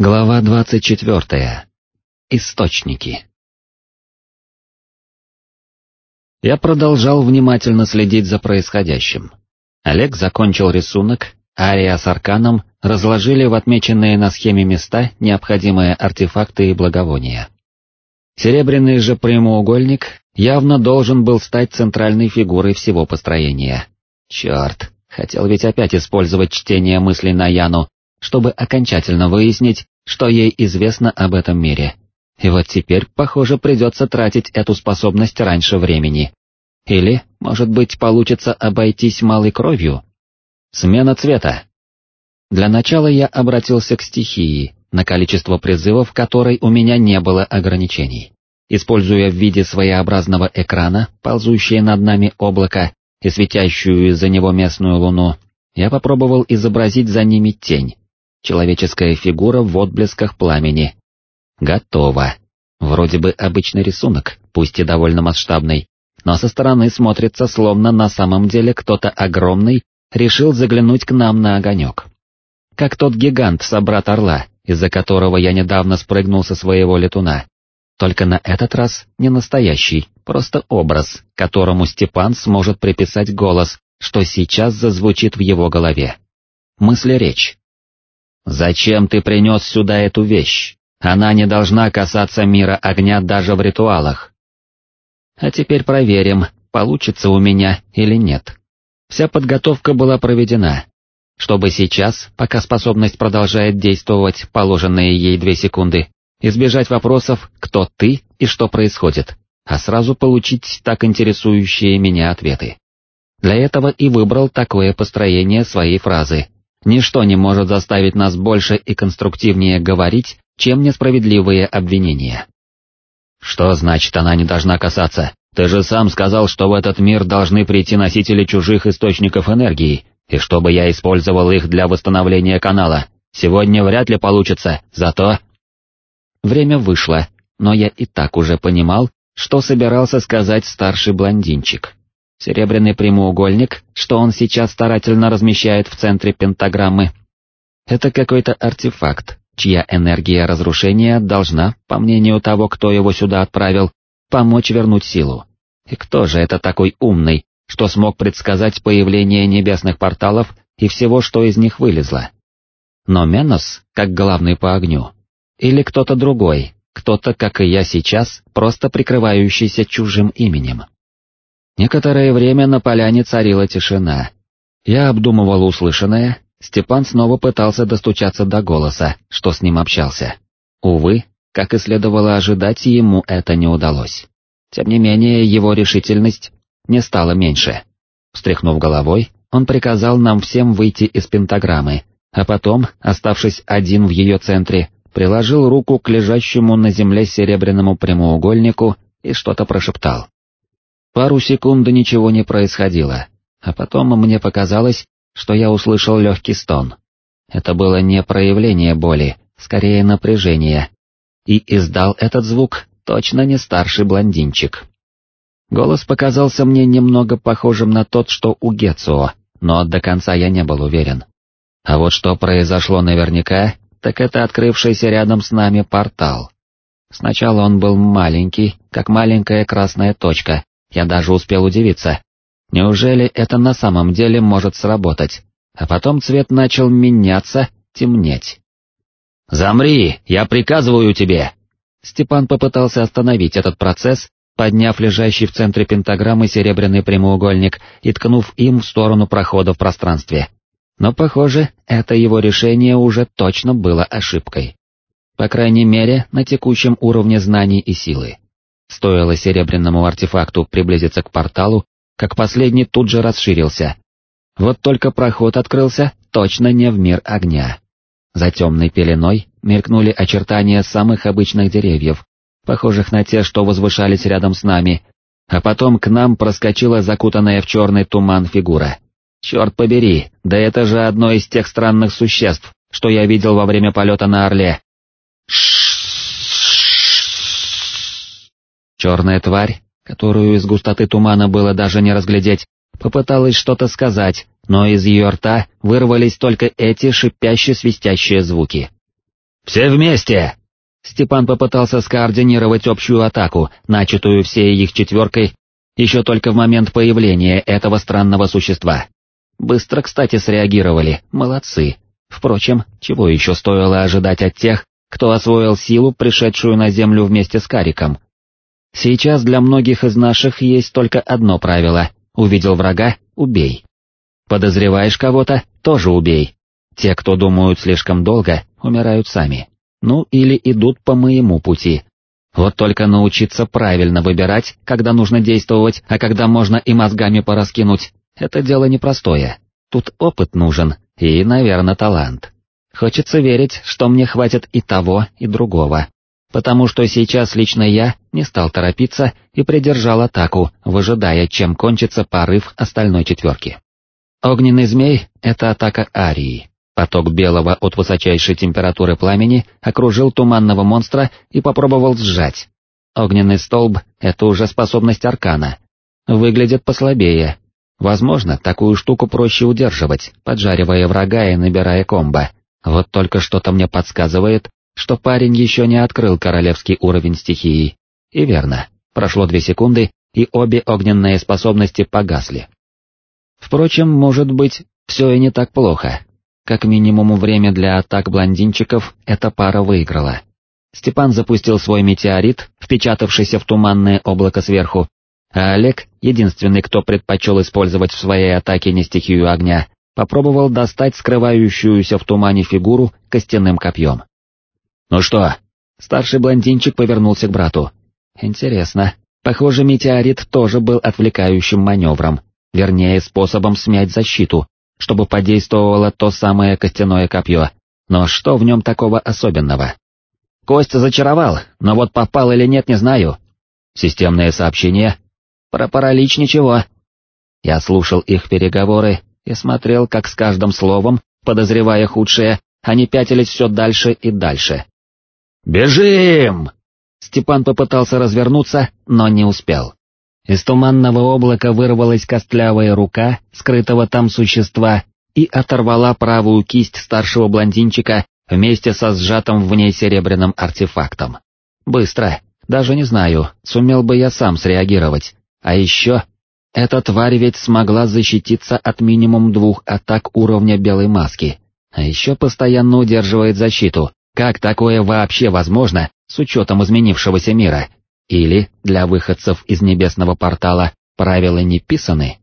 Глава 24. Источники. Я продолжал внимательно следить за происходящим. Олег закончил рисунок, Ария с Арканом разложили в отмеченные на схеме места необходимые артефакты и благовония. Серебряный же прямоугольник явно должен был стать центральной фигурой всего построения. Черт, хотел ведь опять использовать чтение мыслей на Яну, чтобы окончательно выяснить, что ей известно об этом мире. И вот теперь, похоже, придется тратить эту способность раньше времени. Или, может быть, получится обойтись малой кровью? Смена цвета. Для начала я обратился к стихии, на количество призывов которой у меня не было ограничений. Используя в виде своеобразного экрана, ползущее над нами облако и светящую из-за него местную луну, я попробовал изобразить за ними тень, человеческая фигура в отблесках пламени. Готово. Вроде бы обычный рисунок, пусть и довольно масштабный, но со стороны смотрится словно на самом деле кто-то огромный решил заглянуть к нам на огонек. Как тот гигант, собрат Орла, из-за которого я недавно спрыгнул со своего летуна. Только на этот раз не настоящий, просто образ, которому Степан сможет приписать голос, что сейчас зазвучит в его голове. Мысли-речь. «Зачем ты принес сюда эту вещь? Она не должна касаться мира огня даже в ритуалах». А теперь проверим, получится у меня или нет. Вся подготовка была проведена, чтобы сейчас, пока способность продолжает действовать положенные ей две секунды, избежать вопросов «кто ты» и «что происходит», а сразу получить так интересующие меня ответы. Для этого и выбрал такое построение своей фразы Ничто не может заставить нас больше и конструктивнее говорить, чем несправедливые обвинения. Что значит она не должна касаться? Ты же сам сказал, что в этот мир должны прийти носители чужих источников энергии, и чтобы я использовал их для восстановления канала. Сегодня вряд ли получится, зато... Время вышло, но я и так уже понимал, что собирался сказать старший блондинчик. Серебряный прямоугольник, что он сейчас старательно размещает в центре пентаграммы. Это какой-то артефакт, чья энергия разрушения должна, по мнению того, кто его сюда отправил, помочь вернуть силу. И кто же это такой умный, что смог предсказать появление небесных порталов и всего, что из них вылезло? Но Менос, как главный по огню? Или кто-то другой, кто-то, как и я сейчас, просто прикрывающийся чужим именем? Некоторое время на поляне царила тишина. Я обдумывал услышанное, Степан снова пытался достучаться до голоса, что с ним общался. Увы, как и следовало ожидать, ему это не удалось. Тем не менее, его решительность не стала меньше. Встряхнув головой, он приказал нам всем выйти из пентаграммы, а потом, оставшись один в ее центре, приложил руку к лежащему на земле серебряному прямоугольнику и что-то прошептал. Пару секунд ничего не происходило, а потом мне показалось, что я услышал легкий стон. Это было не проявление боли, скорее напряжение. И издал этот звук точно не старший блондинчик. Голос показался мне немного похожим на тот, что у Гетсуо, но до конца я не был уверен. А вот что произошло наверняка, так это открывшийся рядом с нами портал. Сначала он был маленький, как маленькая красная точка, я даже успел удивиться. Неужели это на самом деле может сработать? А потом цвет начал меняться, темнеть. «Замри, я приказываю тебе!» Степан попытался остановить этот процесс, подняв лежащий в центре пентаграммы серебряный прямоугольник и ткнув им в сторону прохода в пространстве. Но, похоже, это его решение уже точно было ошибкой. По крайней мере, на текущем уровне знаний и силы. Стоило серебряному артефакту приблизиться к порталу, как последний тут же расширился. Вот только проход открылся точно не в мир огня. За темной пеленой мелькнули очертания самых обычных деревьев, похожих на те, что возвышались рядом с нами, а потом к нам проскочила закутанная в черный туман фигура. Черт побери, да это же одно из тех странных существ, что я видел во время полета на Орле. Черная тварь, которую из густоты тумана было даже не разглядеть, попыталась что-то сказать, но из ее рта вырвались только эти шипящие свистящие звуки. «Все вместе!» Степан попытался скоординировать общую атаку, начатую всей их четверкой, еще только в момент появления этого странного существа. Быстро, кстати, среагировали, молодцы. Впрочем, чего еще стоило ожидать от тех, кто освоил силу, пришедшую на Землю вместе с Кариком. Сейчас для многих из наших есть только одно правило — увидел врага — убей. Подозреваешь кого-то — тоже убей. Те, кто думают слишком долго, умирают сами. Ну или идут по моему пути. Вот только научиться правильно выбирать, когда нужно действовать, а когда можно и мозгами пораскинуть, это дело непростое. Тут опыт нужен и, наверное, талант. Хочется верить, что мне хватит и того, и другого. Потому что сейчас лично я не стал торопиться и придержал атаку, выжидая, чем кончится порыв остальной четверки. Огненный змей — это атака Арии. Поток белого от высочайшей температуры пламени окружил туманного монстра и попробовал сжать. Огненный столб — это уже способность аркана. Выглядит послабее, Возможно, такую штуку проще удерживать, поджаривая врага и набирая комбо. Вот только что-то мне подсказывает, что парень еще не открыл королевский уровень стихии. И верно, прошло две секунды, и обе огненные способности погасли. Впрочем, может быть, все и не так плохо. Как минимум время для атак блондинчиков эта пара выиграла. Степан запустил свой метеорит, впечатавшийся в туманное облако сверху, а Олег, единственный, кто предпочел использовать в своей атаке не стихию огня, попробовал достать скрывающуюся в тумане фигуру костяным копьем. «Ну что?» Старший блондинчик повернулся к брату. «Интересно. Похоже, метеорит тоже был отвлекающим маневром, вернее, способом смять защиту, чтобы подействовало то самое костяное копье. Но что в нем такого особенного?» «Кость зачаровал, но вот попал или нет, не знаю». «Системное сообщение?» Про паралич ничего. Я слушал их переговоры и смотрел, как с каждым словом, подозревая худшее, они пятились все дальше и дальше. «Бежим!» Степан попытался развернуться, но не успел. Из туманного облака вырвалась костлявая рука скрытого там существа и оторвала правую кисть старшего блондинчика вместе со сжатым в ней серебряным артефактом. Быстро, даже не знаю, сумел бы я сам среагировать, а еще, эта тварь ведь смогла защититься от минимум двух атак уровня белой маски, а еще постоянно удерживает защиту. Как такое вообще возможно, с учетом изменившегося мира? Или, для выходцев из небесного портала, правила не писаны?